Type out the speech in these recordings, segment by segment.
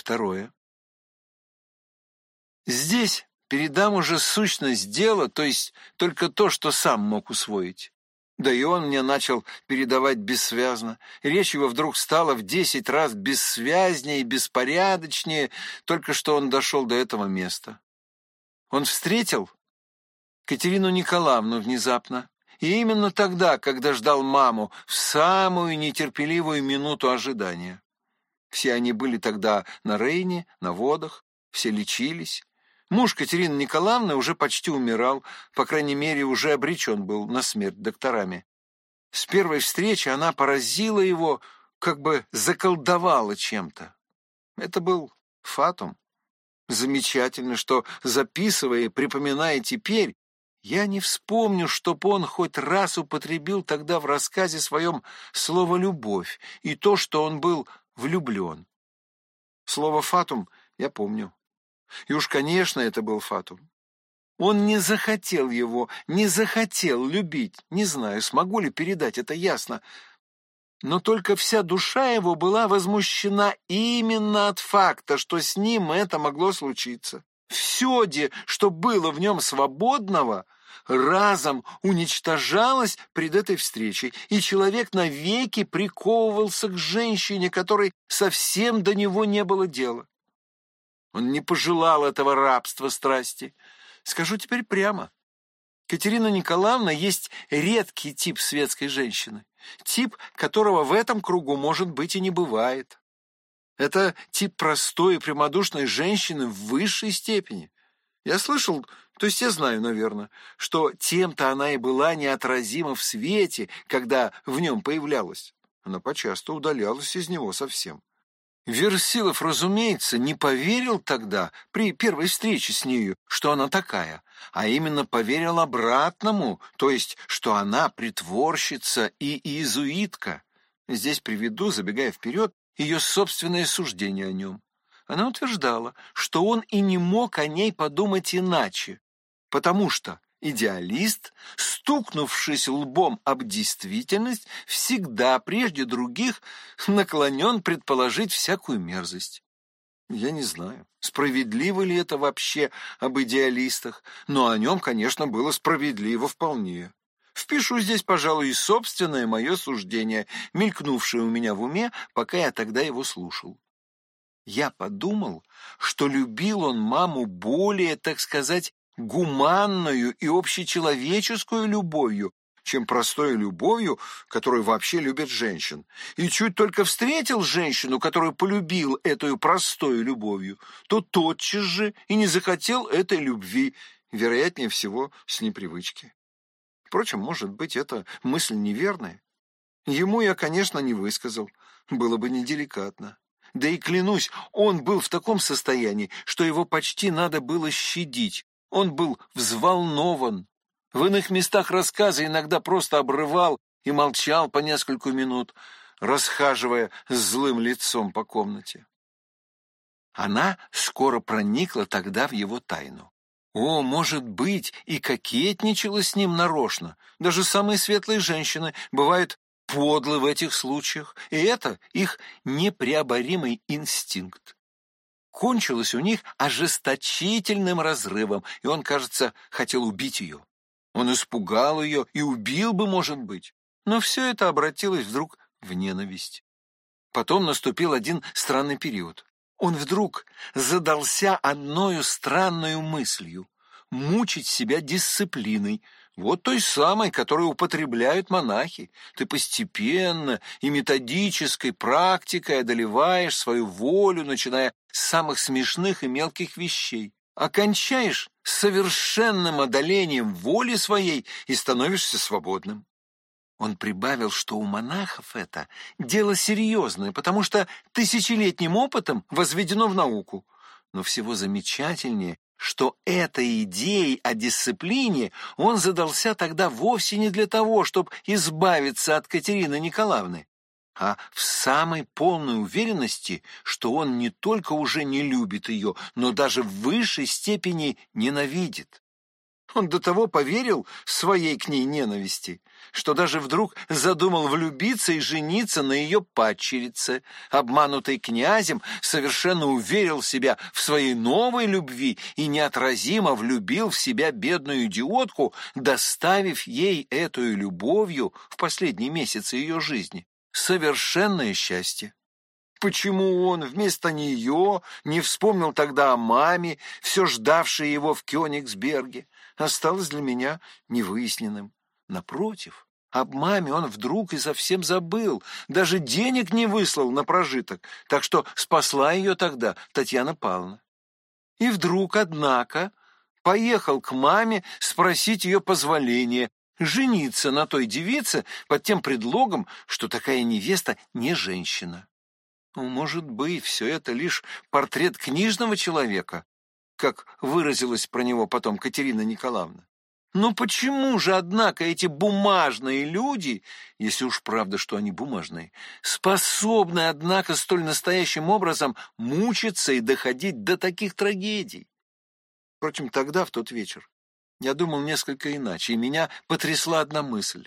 Второе. Здесь передам уже сущность дела, то есть только то, что сам мог усвоить. Да и он мне начал передавать бессвязно. Речь его вдруг стала в десять раз бессвязнее и беспорядочнее, только что он дошел до этого места. Он встретил Катерину Николаевну внезапно, и именно тогда, когда ждал маму, в самую нетерпеливую минуту ожидания. Все они были тогда на Рейне, на водах, все лечились. Муж Катерины Николаевны уже почти умирал, по крайней мере, уже обречен был на смерть докторами. С первой встречи она поразила его, как бы заколдовала чем-то. Это был фатум. Замечательно, что, записывая и припоминая теперь, я не вспомню, чтоб он хоть раз употребил тогда в рассказе своем слово «любовь» и то, что он был влюблен. Слово «фатум» я помню. И уж, конечно, это был Фатум. Он не захотел его, не захотел любить. Не знаю, смогу ли передать это ясно. Но только вся душа его была возмущена именно от факта, что с ним это могло случиться. Все, де, что было в нем свободного, разом уничтожалось пред этой встречей, и человек навеки приковывался к женщине, которой совсем до него не было дела. Он не пожелал этого рабства страсти. Скажу теперь прямо. Катерина Николаевна есть редкий тип светской женщины. Тип, которого в этом кругу, может быть, и не бывает. Это тип простой и прямодушной женщины в высшей степени. Я слышал, то есть я знаю, наверное, что тем-то она и была неотразима в свете, когда в нем появлялась. Она почасто удалялась из него совсем. Версилов, разумеется, не поверил тогда, при первой встрече с нею, что она такая, а именно поверил обратному, то есть, что она притворщица и иезуитка. Здесь приведу, забегая вперед, ее собственное суждение о нем. Она утверждала, что он и не мог о ней подумать иначе, потому что Идеалист, стукнувшись лбом об действительность, всегда прежде других наклонен предположить всякую мерзость. Я не знаю, справедливо ли это вообще об идеалистах, но о нем, конечно, было справедливо вполне. Впишу здесь, пожалуй, и собственное мое суждение, мелькнувшее у меня в уме, пока я тогда его слушал. Я подумал, что любил он маму более, так сказать, гуманную и общечеловеческую любовью, чем простой любовью, которую вообще любят женщин. И чуть только встретил женщину, которую полюбил этой простой любовью, то тотчас же и не захотел этой любви, вероятнее всего, с непривычки. Впрочем, может быть, эта мысль неверная. Ему я, конечно, не высказал, было бы неделикатно. Да и клянусь, он был в таком состоянии, что его почти надо было щадить, он был взволнован. В иных местах рассказа иногда просто обрывал и молчал по несколько минут, расхаживая злым лицом по комнате. Она скоро проникла тогда в его тайну. О, может быть, и кокетничала с ним нарочно. Даже самые светлые женщины бывают подлы в этих случаях, и это их непреоборимый инстинкт кончилось у них ожесточительным разрывом, и он, кажется, хотел убить ее. Он испугал ее и убил бы, может быть. Но все это обратилось вдруг в ненависть. Потом наступил один странный период. Он вдруг задался одною странной мыслью — мучить себя дисциплиной, вот той самой, которую употребляют монахи. Ты постепенно и методической практикой одолеваешь свою волю, начиная с самых смешных и мелких вещей. Окончаешь совершенным одолением воли своей и становишься свободным. Он прибавил, что у монахов это дело серьезное, потому что тысячелетним опытом возведено в науку. Но всего замечательнее что этой идеей о дисциплине он задался тогда вовсе не для того, чтобы избавиться от Катерины Николаевны, а в самой полной уверенности, что он не только уже не любит ее, но даже в высшей степени ненавидит. Он до того поверил своей к ней ненависти, что даже вдруг задумал влюбиться и жениться на ее падчерице. Обманутый князем, совершенно уверил себя в своей новой любви и неотразимо влюбил в себя бедную идиотку, доставив ей эту любовью в последние месяцы ее жизни совершенное счастье. Почему он вместо нее не вспомнил тогда о маме, все ждавшей его в Кёнигсберге, осталось для меня невыясненным. Напротив, об маме он вдруг и совсем забыл, даже денег не выслал на прожиток, так что спасла ее тогда Татьяна Павловна. И вдруг, однако, поехал к маме спросить ее позволения жениться на той девице под тем предлогом, что такая невеста не женщина. Ну, может быть, все это лишь портрет книжного человека, как выразилась про него потом Катерина Николаевна. Но почему же, однако, эти бумажные люди, если уж правда, что они бумажные, способны, однако, столь настоящим образом мучиться и доходить до таких трагедий? Впрочем, тогда, в тот вечер, я думал несколько иначе, и меня потрясла одна мысль.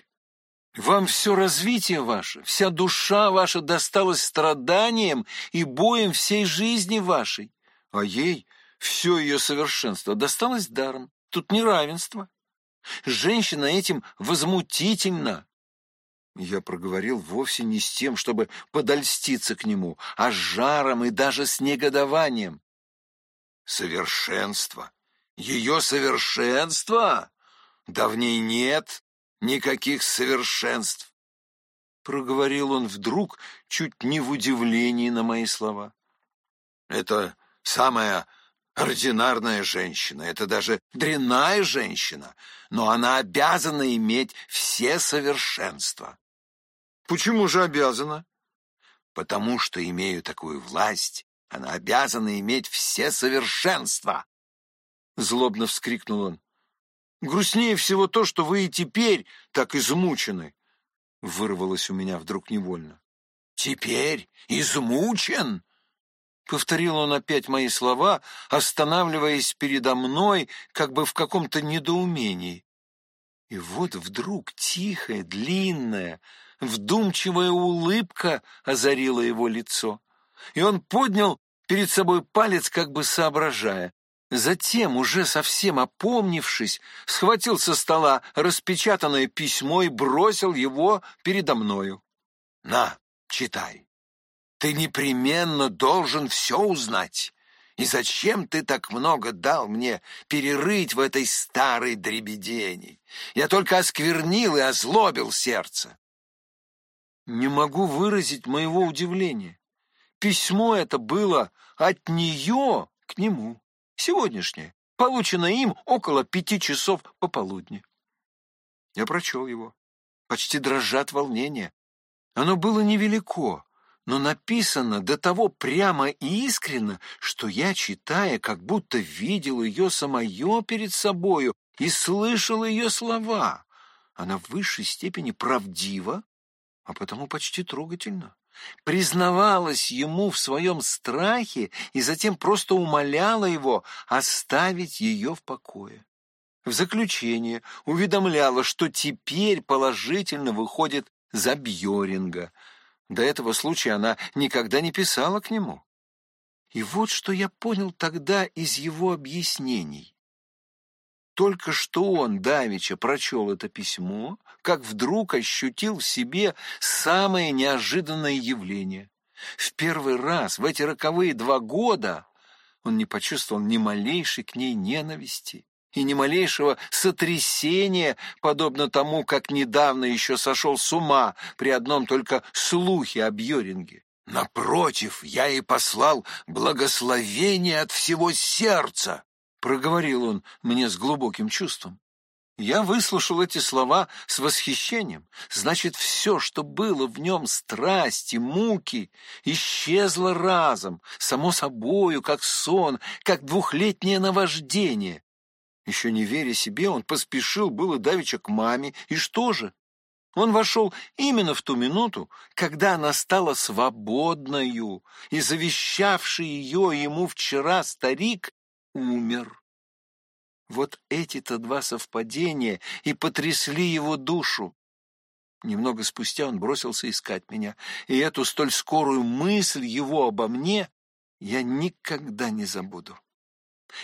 Вам все развитие ваше, вся душа ваша досталась страданиям и боем всей жизни вашей, а ей все ее совершенство досталось даром. Тут неравенство. Женщина этим возмутительна. Я проговорил вовсе не с тем, чтобы подольститься к нему, а с жаром и даже с негодованием. Совершенство ее совершенство? Да в ней нет никаких совершенств. Проговорил он вдруг, чуть не в удивлении на мои слова. Это самая ординарная женщина, это даже дрянная женщина, но она обязана иметь все совершенства. Почему же обязана? Потому что, имею такую власть, она обязана иметь все совершенства. — злобно вскрикнул он. «Грустнее всего то, что вы и теперь так измучены!» — вырвалось у меня вдруг невольно. «Теперь измучен?» Повторил он опять мои слова, останавливаясь передо мной, как бы в каком-то недоумении. И вот вдруг тихая, длинная, вдумчивая улыбка озарила его лицо, и он поднял перед собой палец, как бы соображая. Затем, уже совсем опомнившись, схватил со стола распечатанное письмо и бросил его передо мною. «На, читай. Ты непременно должен все узнать. И зачем ты так много дал мне перерыть в этой старой дребедени? Я только осквернил и озлобил сердце». Не могу выразить моего удивления. Письмо это было от нее к нему сегодняшнее, получено им около пяти часов пополудни. Я прочел его. Почти дрожат волнения. Оно было невелико, но написано до того прямо и искренно, что я, читая, как будто видел ее самое перед собою и слышал ее слова. Она в высшей степени правдива, а потому почти трогательна признавалась ему в своем страхе и затем просто умоляла его оставить ее в покое. В заключение уведомляла, что теперь положительно выходит за Бьоринга. До этого случая она никогда не писала к нему. И вот что я понял тогда из его объяснений. Только что он, Давича, прочел это письмо, как вдруг ощутил в себе самое неожиданное явление. В первый раз в эти роковые два года он не почувствовал ни малейшей к ней ненависти и ни малейшего сотрясения, подобно тому, как недавно еще сошел с ума при одном только слухе о Бьеринге. Напротив, я и послал благословение от всего сердца, проговорил он мне с глубоким чувством. Я выслушал эти слова с восхищением. Значит, все, что было в нем страсти, муки, исчезло разом, само собою, как сон, как двухлетнее наваждение. Еще не веря себе, он поспешил было давеча к маме, и что же? Он вошел именно в ту минуту, когда она стала свободною, и завещавший ее ему вчера старик умер. Вот эти-то два совпадения и потрясли его душу. Немного спустя он бросился искать меня, и эту столь скорую мысль его обо мне я никогда не забуду.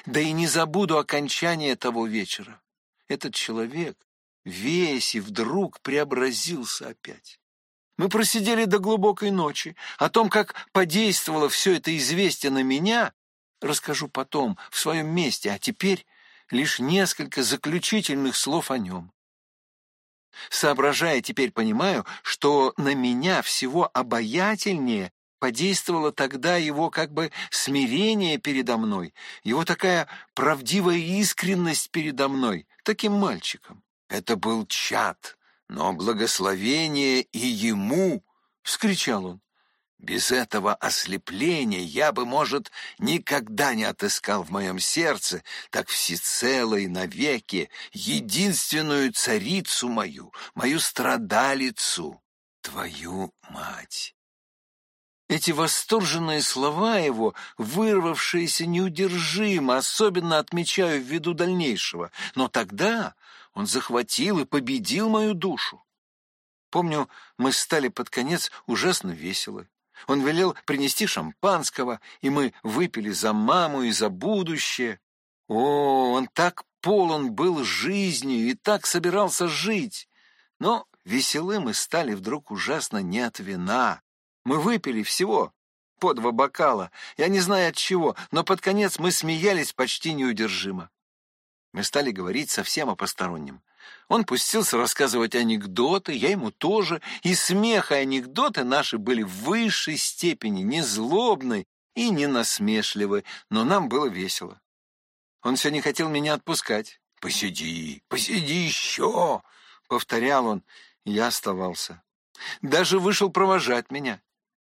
Да и не забуду окончания того вечера. Этот человек весь и вдруг преобразился опять. Мы просидели до глубокой ночи. О том, как подействовало все это известие на меня, расскажу потом, в своем месте, а теперь лишь несколько заключительных слов о нем. Соображая, теперь понимаю, что на меня всего обаятельнее подействовало тогда его как бы смирение передо мной, его такая правдивая искренность передо мной, таким мальчиком. Это был чад, но благословение и ему, — вскричал он. Без этого ослепления я бы, может, никогда не отыскал в моем сердце так всецело и навеки единственную царицу мою, мою страдалицу, твою мать. Эти восторженные слова его, вырвавшиеся неудержимо, особенно отмечаю ввиду дальнейшего, но тогда он захватил и победил мою душу. Помню, мы стали под конец ужасно веселы. Он велел принести шампанского, и мы выпили за маму и за будущее. О, он так полон был жизнью и так собирался жить. Но веселы мы стали вдруг ужасно не от вина. Мы выпили всего по два бокала, я не знаю от чего, но под конец мы смеялись почти неудержимо. Мы стали говорить совсем о постороннем. Он пустился рассказывать анекдоты, я ему тоже, и смех и анекдоты наши были в высшей степени не злобны и не насмешливы, но нам было весело. Он все не хотел меня отпускать. «Посиди, посиди еще!» — повторял он, я оставался. Даже вышел провожать меня.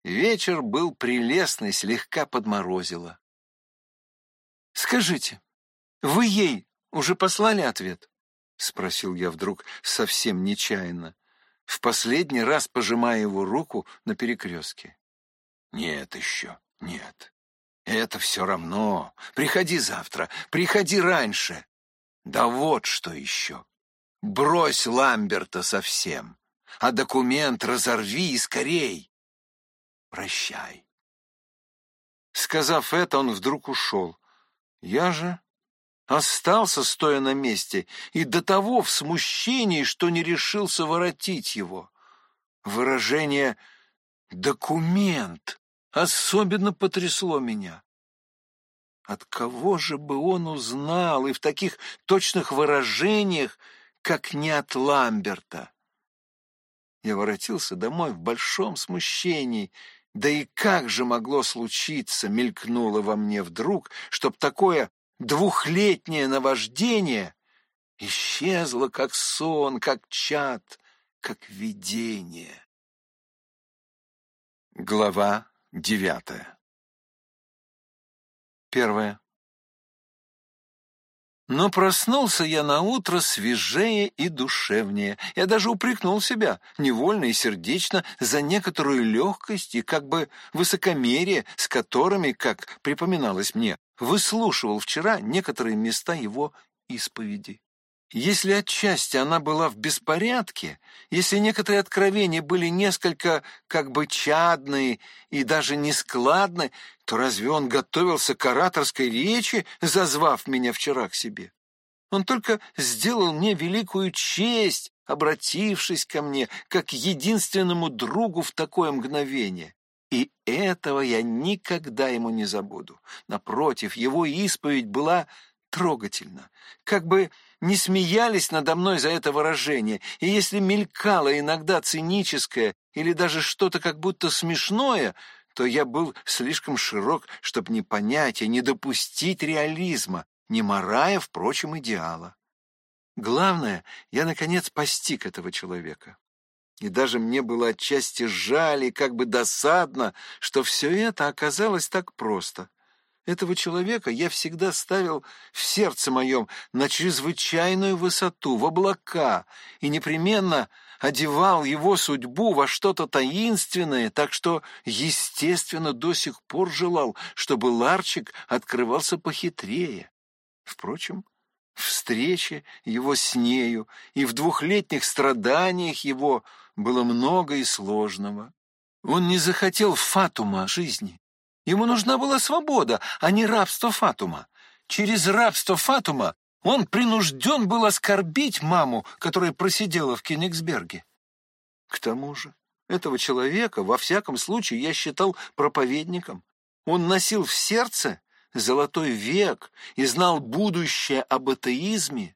Вечер был прелестный, слегка подморозило. «Скажите, вы ей уже послали ответ?» — спросил я вдруг совсем нечаянно, в последний раз пожимая его руку на перекрестке. «Нет еще, нет. Это все равно. Приходи завтра, приходи раньше. Да вот что еще. Брось Ламберта совсем, а документ разорви и скорей. Прощай». Сказав это, он вдруг ушел. Я же остался, стоя на месте, и до того в смущении, что не решился воротить его. Выражение «документ» особенно потрясло меня. От кого же бы он узнал и в таких точных выражениях, как не от Ламберта? Я воротился домой в большом смущении, да и как же могло случиться, мелькнуло во мне вдруг, чтоб такое двухлетнее наваждение исчезло, как сон, как чад, как видение. Глава девятая Первое. Но проснулся я на утро свежее и душевнее. Я даже упрекнул себя, невольно и сердечно, за некоторую легкость и как бы высокомерие, с которыми, как припоминалось мне, выслушивал вчера некоторые места его исповеди. Если отчасти она была в беспорядке, если некоторые откровения были несколько как бы чадные и даже нескладны, то разве он готовился к ораторской речи, зазвав меня вчера к себе? Он только сделал мне великую честь, обратившись ко мне, как единственному другу в такое мгновение. И этого я никогда ему не забуду. Напротив, его исповедь была трогательна. Как бы не смеялись надо мной за это выражение, и если мелькало иногда циническое или даже что-то как будто смешное, то я был слишком широк, чтобы не понять и не допустить реализма, не морая, впрочем, идеала. Главное, я, наконец, постиг этого человека. И даже мне было отчасти жаль и как бы досадно, что все это оказалось так просто. Этого человека я всегда ставил в сердце моем на чрезвычайную высоту, в облака, и непременно одевал его судьбу во что-то таинственное, так что, естественно, до сих пор желал, чтобы ларчик открывался похитрее. Впрочем, встрече его с нею, и в двухлетних страданиях его было много и сложного. Он не захотел фатума жизни. Ему нужна была свобода, а не рабство фатума. Через рабство фатума он принужден был оскорбить маму, которая просидела в Кенигсберге. К тому же, этого человека, во всяком случае, я считал проповедником. Он носил в сердце золотой век и знал будущее об атеизме.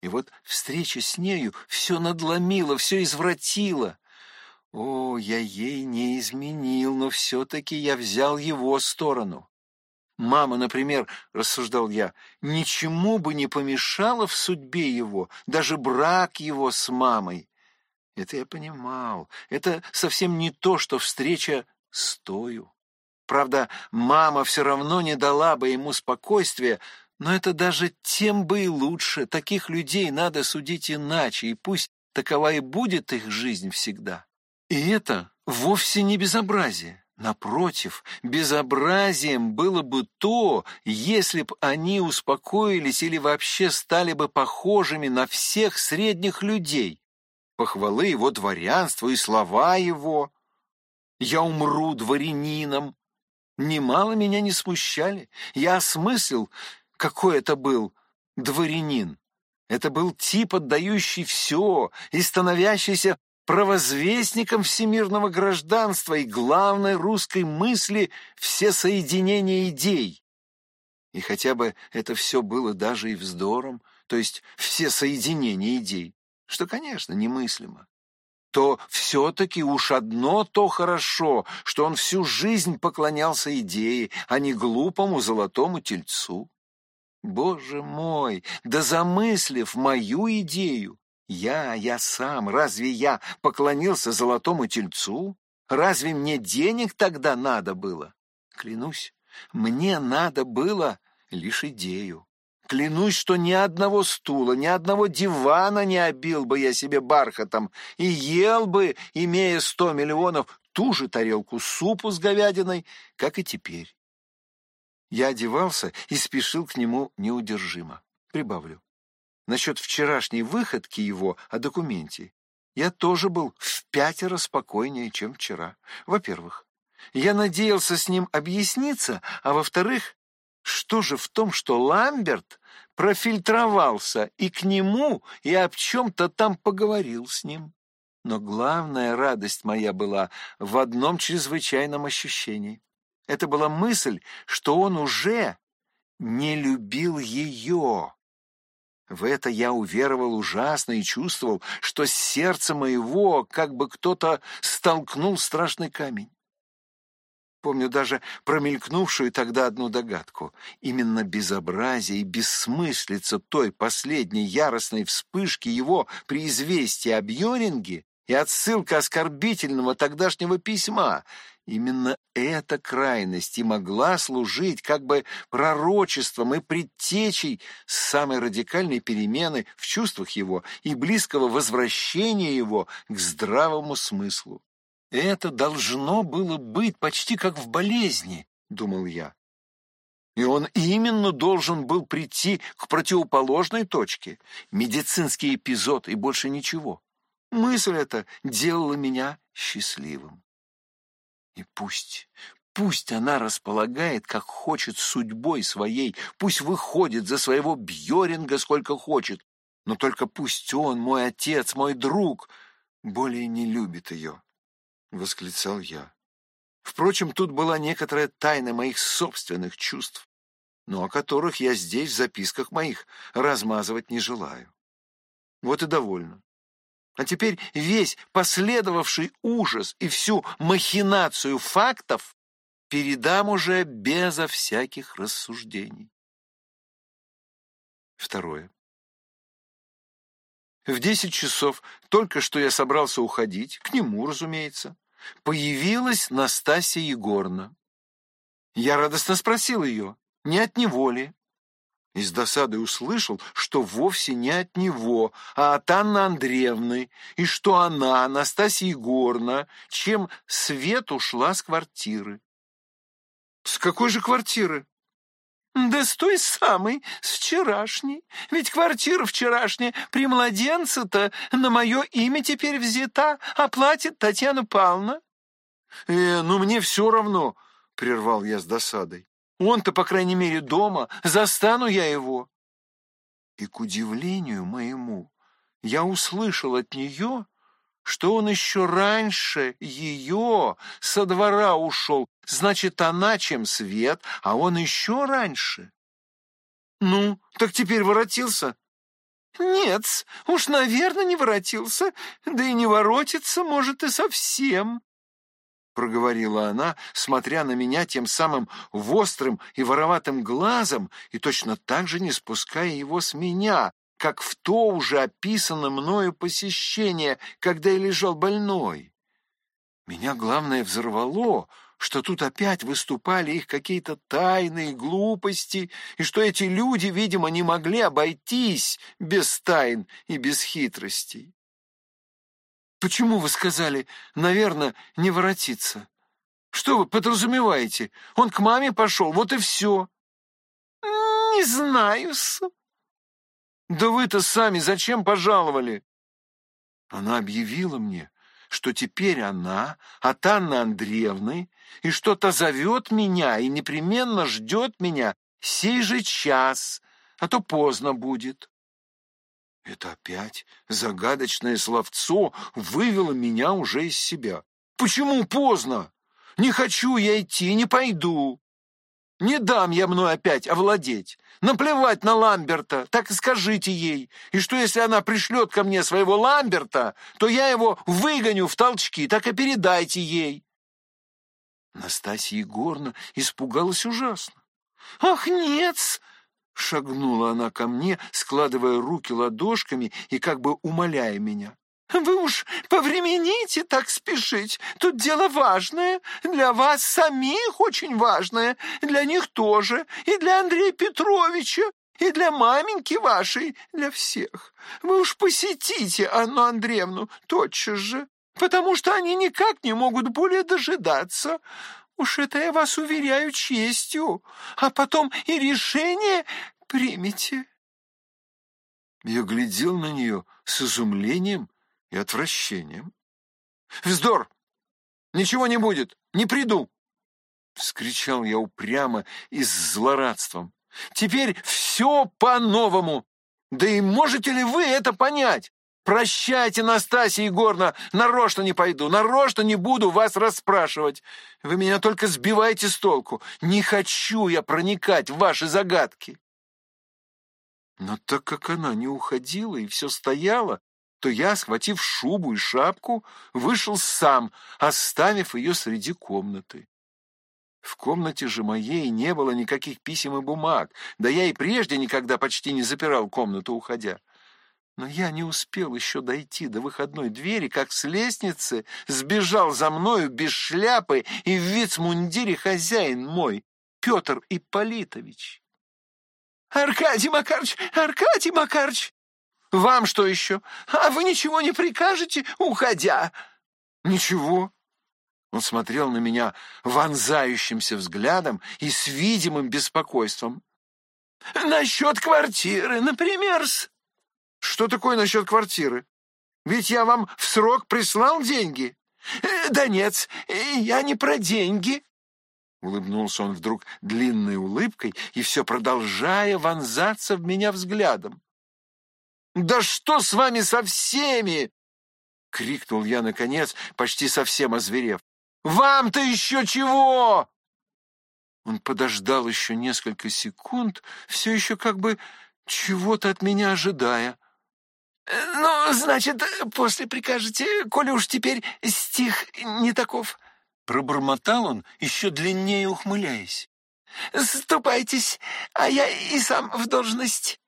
И вот встреча с нею все надломила, все извратила. О, я ей не изменил, но все-таки я взял его сторону. Мама, например, рассуждал я, ничему бы не помешала в судьбе его, даже брак его с мамой. Это я понимал. Это совсем не то, что встреча с тою. Правда, мама все равно не дала бы ему спокойствия, но это даже тем бы и лучше. Таких людей надо судить иначе, и пусть такова и будет их жизнь всегда. И это вовсе не безобразие. Напротив, безобразием было бы то, если б они успокоились или вообще стали бы похожими на всех средних людей. Похвалы его дворянству и слова его «Я умру дворянином» немало меня не смущали. Я осмыслил, какой это был дворянин. Это был тип, отдающий все и становящийся провозвестником всемирного гражданства и главной русской мысли все соединения идей. И хотя бы это все было даже и вздором, то есть все соединения идей, что, конечно, немыслимо, то все-таки уж одно то хорошо, что он всю жизнь поклонялся идее, а не глупому золотому тельцу. Боже мой, да замыслив мою идею, я, я сам, разве я поклонился золотому тельцу? Разве мне денег тогда надо было? Клянусь, мне надо было лишь идею. Клянусь, что ни одного стула, ни одного дивана не обил бы я себе бархатом и ел бы, имея сто миллионов, ту же тарелку супу с говядиной, как и теперь. Я одевался и спешил к нему неудержимо. Прибавлю. Насчет вчерашней выходки его о документе я тоже был в пятеро спокойнее, чем вчера. Во-первых, я надеялся с ним объясниться, а во-вторых, что же в том, что Ламберт профильтровался и к нему, и об чем-то там поговорил с ним? Но главная радость моя была в одном чрезвычайном ощущении. Это была мысль, что он уже не любил ее. В это я уверовал ужасно и чувствовал, что с сердца моего как бы кто-то столкнул страшный камень. Помню даже промелькнувшую тогда одну догадку. Именно безобразие и бессмыслица той последней яростной вспышки его при известии об Йоринге и отсылка оскорбительного тогдашнего письма Именно эта крайность и могла служить как бы пророчеством и предтечей самой радикальной перемены в чувствах его и близкого возвращения его к здравому смыслу. Это должно было быть почти как в болезни, думал я. И он именно должен был прийти к противоположной точке. Медицинский эпизод и больше ничего. Мысль эта делала меня счастливым. И пусть, пусть она располагает, как хочет, судьбой своей, пусть выходит за своего Бьоринга сколько хочет, но только пусть он, мой отец, мой друг, более не любит ее, — восклицал я. Впрочем, тут была некоторая тайна моих собственных чувств, но о которых я здесь в записках моих размазывать не желаю. Вот и довольно. А теперь весь последовавший ужас и всю махинацию фактов передам уже безо всяких рассуждений. Второе. В десять часов, только что я собрался уходить, к нему, разумеется, появилась Настасья Егоровна. Я радостно спросил ее, не от него ли, и с досадой услышал, что вовсе не от него, а от Анны Андреевны, и что она, Анастасия Егоровна, чем свет ушла с квартиры. С какой же квартиры? Да с той самой, с вчерашней. Ведь квартира вчерашняя при младенце-то на мое имя теперь взята, а платит Татьяна Павловна. Э, ну мне все равно, — прервал я с досадой. Он-то, по крайней мере, дома, застану я его. И, к удивлению моему, я услышал от нее, что он еще раньше ее со двора ушел. Значит, она чем свет, а он еще раньше. Ну, так теперь воротился? Нет, уж, наверное, не воротился, да и не воротится, может, и совсем. — проговорила она, смотря на меня тем самым вострым и вороватым глазом и точно так же не спуская его с меня, как в то уже описано мною посещение, когда я лежал больной. Меня, главное, взорвало, что тут опять выступали их какие-то тайные глупости, и что эти люди, видимо, не могли обойтись без тайн и без хитростей. Почему вы сказали, наверное, не воротиться? Что вы подразумеваете? Он к маме пошел, вот и все. Не знаю-с. Да вы-то сами зачем пожаловали? Она объявила мне, что теперь она от Анны Андреевны, и что-то зовет меня и непременно ждет меня сей же час, а то поздно будет. Это опять загадочное словцо вывело меня уже из себя. Почему поздно? Не хочу я идти, не пойду. Не дам я мной опять овладеть. Наплевать на Ламберта, так и скажите ей. И что, если она пришлет ко мне своего Ламберта, то я его выгоню в толчки, так и передайте ей. Настасья Егоровна испугалась ужасно. «Ах, нет!» Шагнула она ко мне, складывая руки ладошками и как бы умоляя меня. «Вы уж повремените так спешить. Тут дело важное. Для вас самих очень важное. Для них тоже. И для Андрея Петровича. И для маменьки вашей. Для всех. Вы уж посетите Анну Андреевну тотчас же. Потому что они никак не могут более дожидаться. Уж это я вас уверяю честью. А потом и решение примите. Я глядел на нее с изумлением и отвращением. «Вздор! Ничего не будет! Не приду!» Вскричал я упрямо и с злорадством. «Теперь все по-новому! Да и можете ли вы это понять? Прощайте, Настасья Егоровна, нарочно не пойду, нарочно не буду вас расспрашивать. Вы меня только сбиваете с толку. Не хочу я проникать в ваши загадки. Но так как она не уходила и все стояла, то я, схватив шубу и шапку, вышел сам, оставив ее среди комнаты. В комнате же моей не было никаких писем и бумаг, да я и прежде никогда почти не запирал комнату, уходя. Но я не успел еще дойти до выходной двери, как с лестницы сбежал за мною без шляпы и в вицмундире хозяин мой, Петр Ипполитович. «Аркадий Макарович! Аркадий Макарович!» «Вам что еще? А вы ничего не прикажете, уходя?» «Ничего». Он смотрел на меня вонзающимся взглядом и с видимым беспокойством. «Насчет квартиры, например-с». Что такое насчет квартиры? Ведь я вам в срок прислал деньги. Э, да нет, я не про деньги. Улыбнулся он вдруг длинной улыбкой и все продолжая вонзаться в меня взглядом. «Да что с вами со всеми?» — крикнул я, наконец, почти совсем озверев. «Вам-то еще чего?» Он подождал еще несколько секунд, все еще как бы чего-то от меня ожидая, «Ну, значит, после прикажете, коли уж теперь стих не таков». Пробормотал он, еще длиннее ухмыляясь. «Ступайтесь, а я и сам в должность».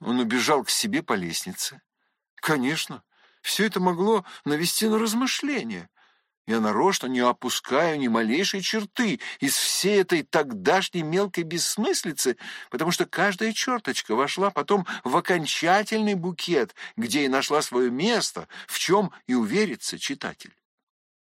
Он убежал к себе по лестнице. Конечно, все это могло навести на размышления. Я нарочно не опускаю ни малейшей черты из всей этой тогдашней мелкой бессмыслицы, потому что каждая черточка вошла потом в окончательный букет, где и нашла свое место, в чем и уверится читатель.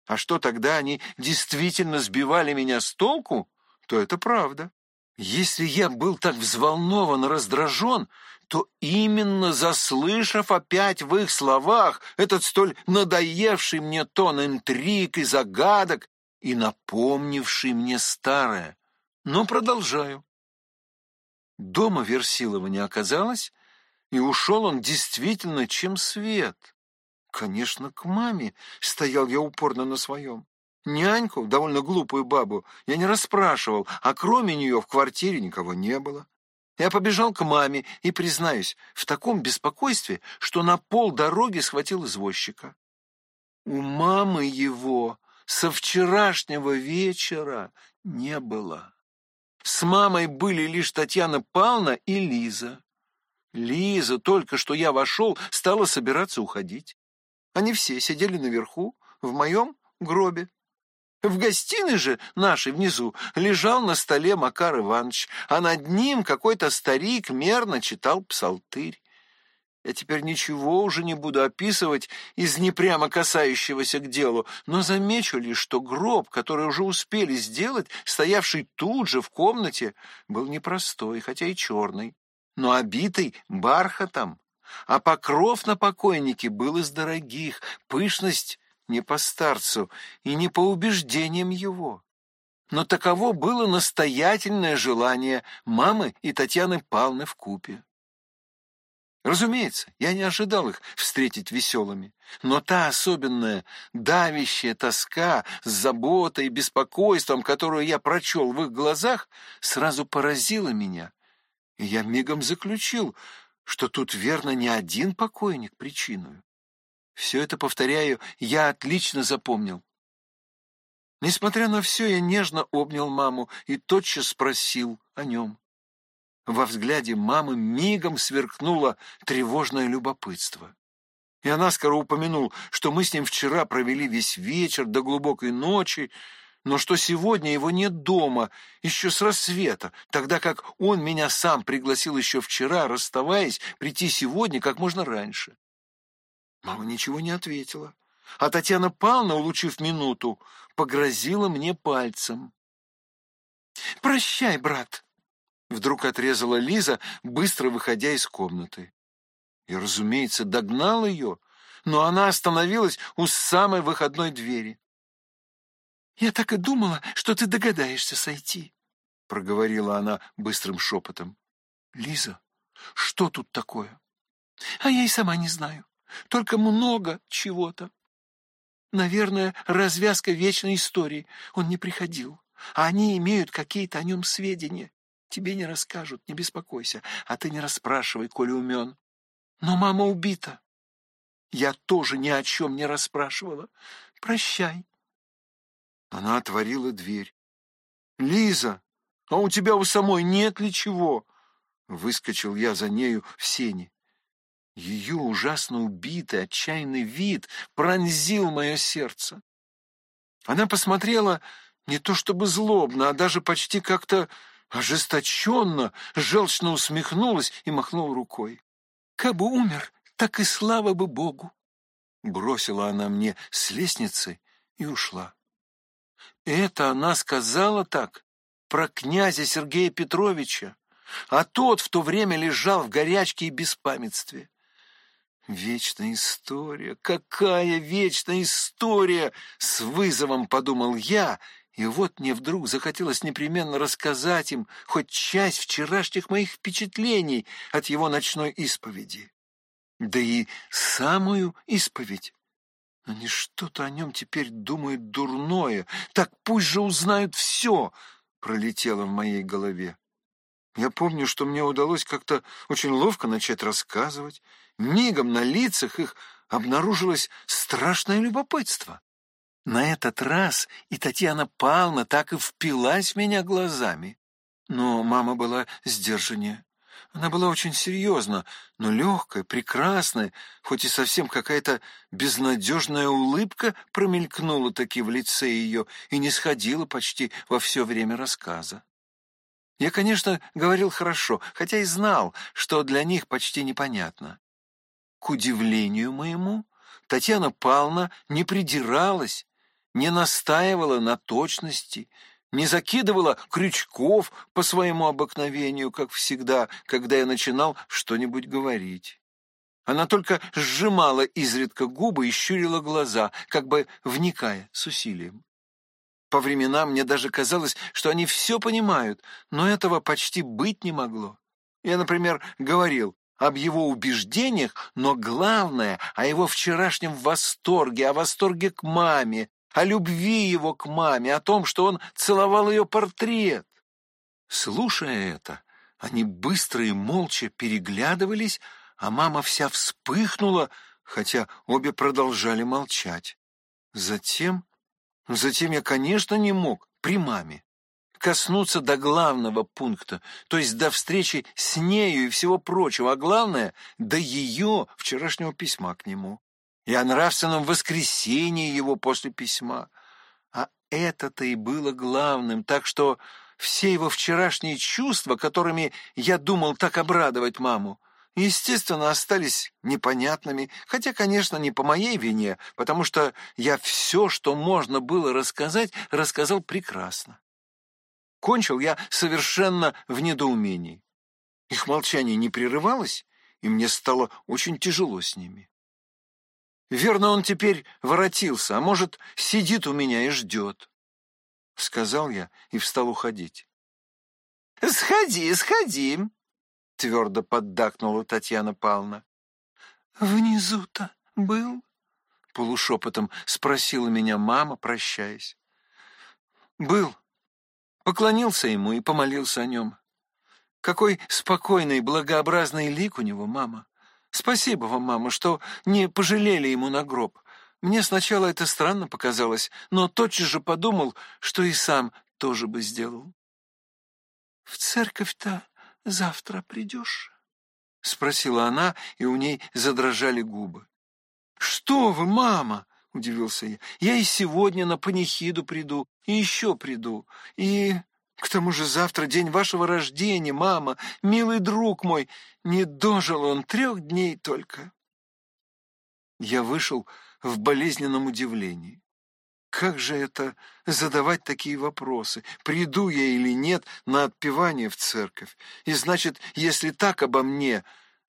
А что тогда они действительно сбивали меня с толку, то это правда. Если я был так взволнован и раздражен, то именно заслышав опять в их словах этот столь надоевший мне тон интриг и загадок и напомнивший мне старое. Но продолжаю. Дома Версилова не оказалось, и ушел он действительно чем свет. Конечно, к маме стоял я упорно на своем. Няньку, довольно глупую бабу, я не расспрашивал, а кроме нее в квартире никого не было. Я побежал к маме и, признаюсь, в таком беспокойстве, что на пол дороги схватил извозчика. У мамы его со вчерашнего вечера не было. С мамой были лишь Татьяна Павловна и Лиза. Лиза, только что я вошел, стала собираться уходить. Они все сидели наверху, в моем гробе. В гостиной же нашей внизу лежал на столе Макар Иванович, а над ним какой-то старик мерно читал псалтырь. Я теперь ничего уже не буду описывать из непрямо касающегося к делу, но замечу лишь, что гроб, который уже успели сделать, стоявший тут же в комнате, был непростой, хотя и черный, но обитый бархатом, а покров на покойнике был из дорогих, пышность не по старцу и не по убеждениям его. Но таково было настоятельное желание мамы и Татьяны Павловны в купе. Разумеется, я не ожидал их встретить веселыми, но та особенная давящая тоска с заботой и беспокойством, которую я прочел в их глазах, сразу поразила меня, и я мигом заключил, что тут верно не один покойник причиною. Все это, повторяю, я отлично запомнил. Несмотря на все, я нежно обнял маму и тотчас спросил о нем. Во взгляде мамы мигом сверкнуло тревожное любопытство. И она скоро упомянул, что мы с ним вчера провели весь вечер до глубокой ночи, но что сегодня его нет дома, еще с рассвета, тогда как он меня сам пригласил еще вчера, расставаясь, прийти сегодня как можно раньше. Мама ничего не ответила, а Татьяна Павловна, улучив минуту, погрозила мне пальцем. «Прощай, брат!» — вдруг отрезала Лиза, быстро выходя из комнаты. И, разумеется, догнал ее, но она остановилась у самой выходной двери. «Я так и думала, что ты догадаешься сойти», — проговорила она быстрым шепотом. «Лиза, что тут такое?» «А я и сама не знаю. Только много чего-то. Наверное, развязка вечной истории. Он не приходил, а они имеют какие-то о нем сведения. Тебе не расскажут, не беспокойся, а ты не расспрашивай, коли умен. Но мама убита. Я тоже ни о чем не расспрашивала. Прощай. Она отворила дверь. «Лиза, а у тебя у самой нет ли чего?» Выскочил я за нею в сени. Ее ужасно убитый, отчаянный вид пронзил мое сердце. Она посмотрела не то чтобы злобно, а даже почти как-то ожесточенно, желчно усмехнулась и махнула рукой. «Кабы умер, так и слава бы Богу!» Бросила она мне с лестницы и ушла. Это она сказала так про князя Сергея Петровича, а тот в то время лежал в горячке и беспамятстве. Вечная история, какая вечная история! С вызовом подумал я, и вот мне вдруг захотелось непременно рассказать им хоть часть вчерашних моих впечатлений от его ночной исповеди. Да и самую исповедь. Но не что-то о нем теперь думают дурное. Так пусть же узнают все, пролетело в моей голове. Я помню, что мне удалось как-то очень ловко начать рассказывать. Мигом на лицах их обнаружилось страшное любопытство. На этот раз и Татьяна Павловна так и впилась в меня глазами. Но мама была сдержаннее. Она была очень серьезна, но легкая, прекрасная, хоть и совсем какая-то безнадежная улыбка промелькнула таки в лице ее и не сходила почти во все время рассказа. Я, конечно, говорил хорошо, хотя и знал, что для них почти непонятно. К удивлению моему, Татьяна Павловна не придиралась, не настаивала на точности, не закидывала крючков по своему обыкновению, как всегда, когда я начинал что-нибудь говорить. Она только сжимала изредка губы и щурила глаза, как бы вникая с усилием. По временам мне даже казалось, что они все понимают, но этого почти быть не могло. Я, например, говорил об его убеждениях, но главное — о его вчерашнем восторге, о восторге к маме, о любви его к маме, о том, что он целовал ее портрет. Слушая это, они быстро и молча переглядывались, а мама вся вспыхнула, хотя обе продолжали молчать. Затем, затем я, конечно, не мог при маме коснуться до главного пункта, то есть до встречи с нею и всего прочего, а главное, до ее вчерашнего письма к нему и о нравственном воскресении его после письма. А это-то и было главным, так что все его вчерашние чувства, которыми я думал так обрадовать маму, естественно, остались непонятными, хотя, конечно, не по моей вине, потому что я все, что можно было рассказать, рассказал прекрасно. Кончил я совершенно в недоумении. Их молчание не прерывалось, и мне стало очень тяжело с ними. Верно, он теперь воротился, а может, сидит у меня и ждет. Сказал я и встал уходить. «Сходи, сходи!» — твердо поддакнула Татьяна Павловна. «Внизу-то был?» — полушепотом спросила меня мама, прощаясь. «Был». Поклонился ему и помолился о нем. Какой спокойный, благообразный лик у него, мама. Спасибо вам, мама, что не пожалели ему на гроб. Мне сначала это странно показалось, но тотчас же подумал, что и сам тоже бы сделал. — В церковь-то завтра придешь? — спросила она, и у ней задрожали губы. — Что вы, мама? — удивился я. — Я и сегодня на панихиду приду, и еще приду, и... К тому же завтра день вашего рождения, мама, милый друг мой. Не дожил он трех дней только. Я вышел в болезненном удивлении. Как же это задавать такие вопросы? Приду я или нет на отпевание в церковь? И значит, если так обо мне,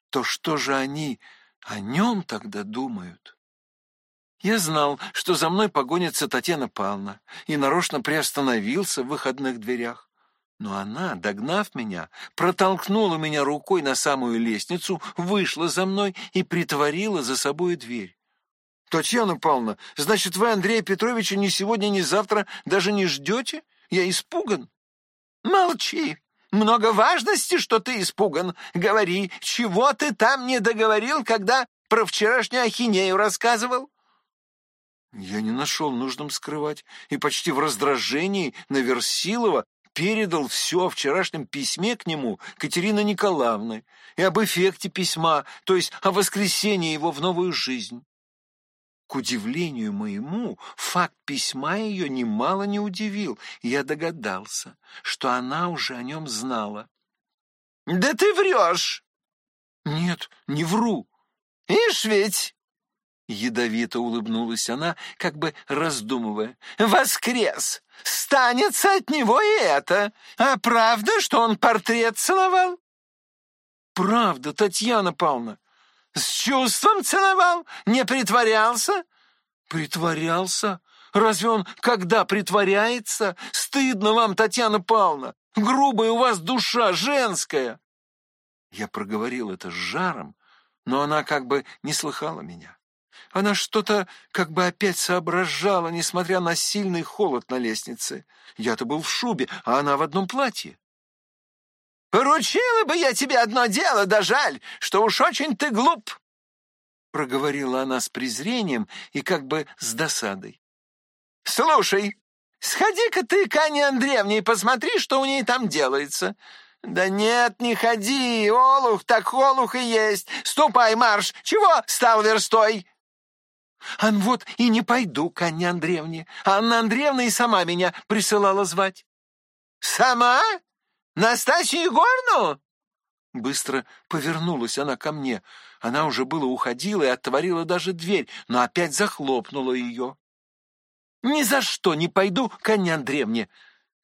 то что же они о нем тогда думают? Я знал, что за мной погонится Татьяна Павловна, и нарочно приостановился в выходных дверях. Но она, догнав меня, протолкнула меня рукой на самую лестницу, вышла за мной и притворила за собой дверь. «Татьяна Павловна, значит, вы Андрея Петровича ни сегодня, ни завтра даже не ждете? Я испуган». «Молчи! Много важности, что ты испуган. Говори, чего ты там не договорил, когда про вчерашнюю ахинею рассказывал?» Я не нашел нужным скрывать и почти в раздражении на Версилова передал все о вчерашнем письме к нему Катерины Николаевны и об эффекте письма, то есть о воскресении его в новую жизнь. К удивлению моему, факт письма ее немало не удивил, и я догадался, что она уже о нем знала. «Да ты врешь!» «Нет, не вру!» «Ишь ведь!» Ядовито улыбнулась она, как бы раздумывая. «Воскрес! Станется от него и это! А правда, что он портрет целовал?» «Правда, Татьяна Павловна!» «С чувством целовал? Не притворялся?» «Притворялся? Разве он когда притворяется? Стыдно вам, Татьяна Павловна! Грубая у вас душа, женская!» Я проговорил это с жаром, но она как бы не слыхала меня. Она что-то как бы опять соображала, несмотря на сильный холод на лестнице. Я-то был в шубе, а она в одном платье. «Поручила бы я тебе одно дело, да жаль, что уж очень ты глуп!» Проговорила она с презрением и как бы с досадой. «Слушай, сходи-ка ты к Анне Андреевне и посмотри, что у ней там делается. Да нет, не ходи, олух так олух и есть. Ступай, марш, чего стал верстой?» Ан вот и не пойду к Анне Андреевне. Анна Андреевна и сама меня присылала звать. Сама? Настасью Егорну? Быстро повернулась она ко мне. Она уже было уходила и отворила даже дверь, но опять захлопнула ее. Ни за что не пойду к Анне Андреевне.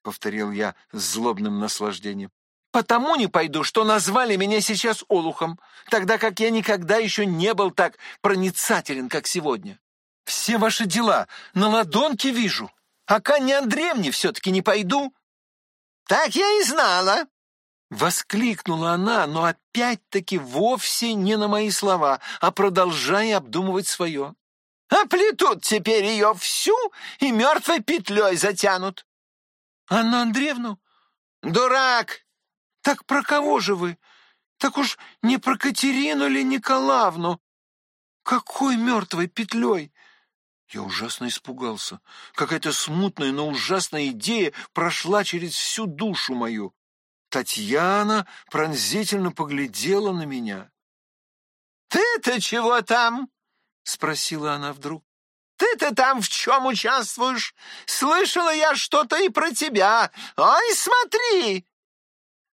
повторил я с злобным наслаждением. Потому не пойду, что назвали меня сейчас олухом, тогда как я никогда еще не был так проницателен, как сегодня. Все ваши дела на ладонке вижу, а к Анне Андреевне все-таки не пойду. Так я и знала. Воскликнула она, но опять-таки вовсе не на мои слова, а продолжая обдумывать свое. Оплетут теперь ее всю и мертвой петлей затянут. Анну Андреевну? Дурак! Так про кого же вы? Так уж не про Катерину ли Николаевну? Какой мертвой петлей? Я ужасно испугался. Какая-то смутная, но ужасная идея прошла через всю душу мою. Татьяна пронзительно поглядела на меня. «Ты-то чего там?» — спросила она вдруг. «Ты-то там в чем участвуешь? Слышала я что-то и про тебя. Ой, смотри!»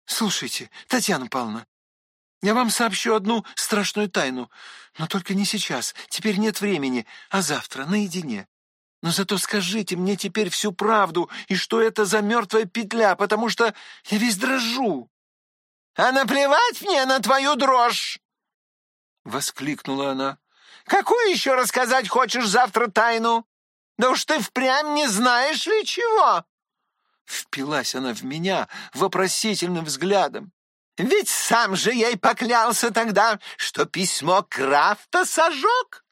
«Слушайте, Татьяна Павловна, я вам сообщу одну страшную тайну, но только не сейчас, теперь нет времени, а завтра, наедине. Но зато скажите мне теперь всю правду, и что это за мертвая петля, потому что я весь дрожу. — А наплевать мне на твою дрожь! — воскликнула она. — Какую еще рассказать хочешь завтра тайну? Да уж ты впрямь не знаешь ли чего? Впилась она в меня вопросительным взглядом. Ведь сам же ей поклялся тогда, что письмо Крафта сожег.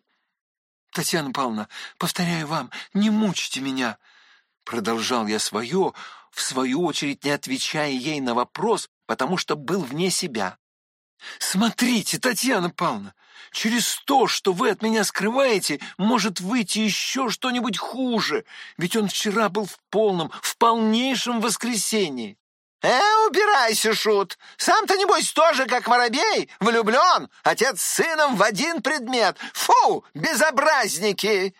Татьяна Павловна, повторяю вам, не мучьте меня. Продолжал я свое, в свою очередь не отвечая ей на вопрос, потому что был вне себя. Смотрите, Татьяна Павловна, через то, что вы от меня скрываете, может выйти еще что-нибудь хуже, ведь он вчера был в полном, в полнейшем воскресении. «Э, убирайся, Шут! Сам-то, небось, тоже, как воробей, влюблен, отец с сыном в один предмет. Фу, безобразники!»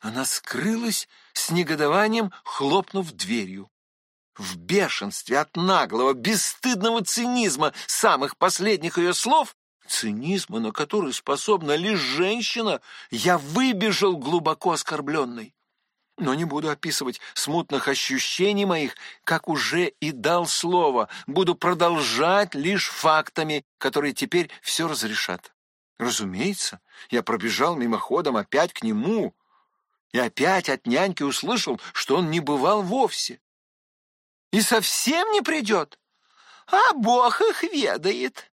Она скрылась с негодованием, хлопнув дверью. В бешенстве от наглого, бесстыдного цинизма самых последних ее слов, цинизма, на который способна лишь женщина, я выбежал глубоко оскорбленный но не буду описывать смутных ощущений моих, как уже и дал слово, буду продолжать лишь фактами, которые теперь все разрешат. Разумеется, я пробежал мимоходом опять к нему, и опять от няньки услышал, что он не бывал вовсе. И совсем не придет. А Бог их ведает.